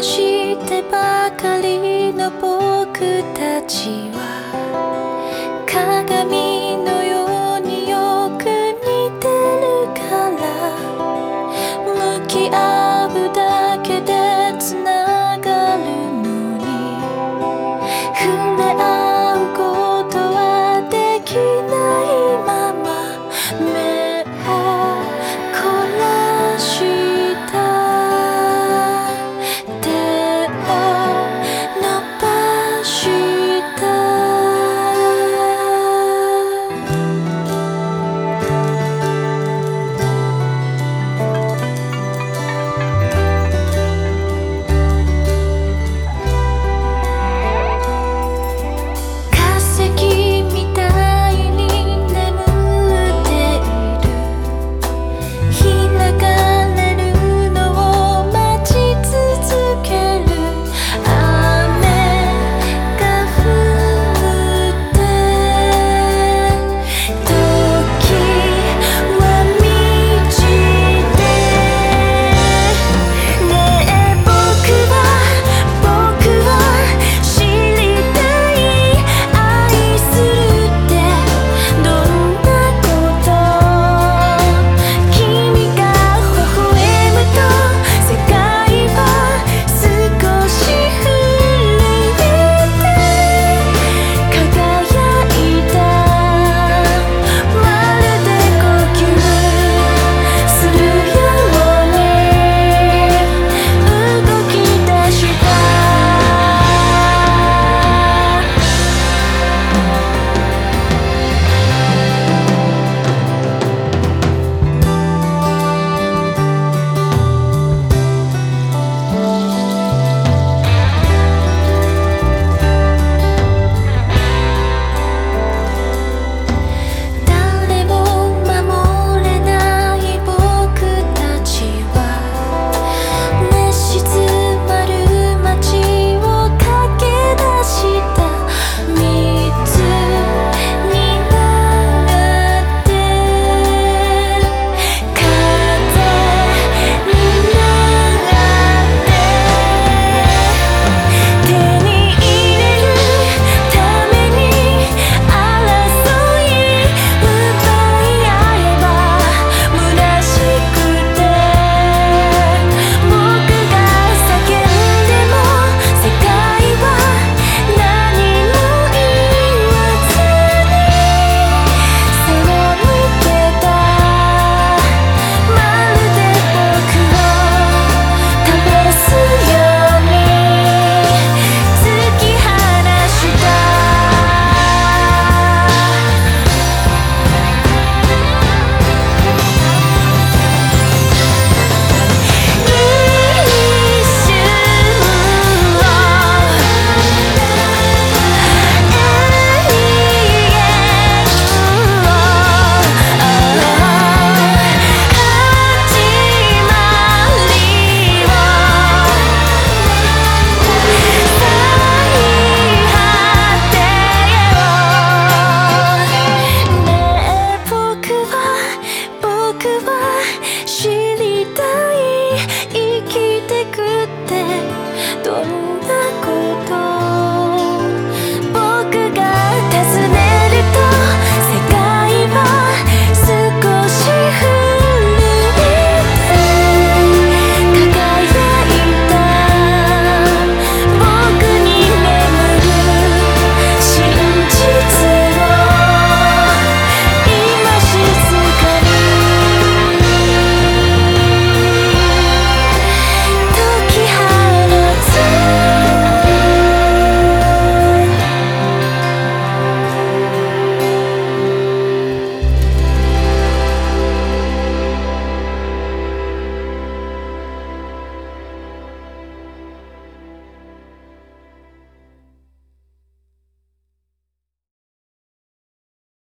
してばかりの僕たちは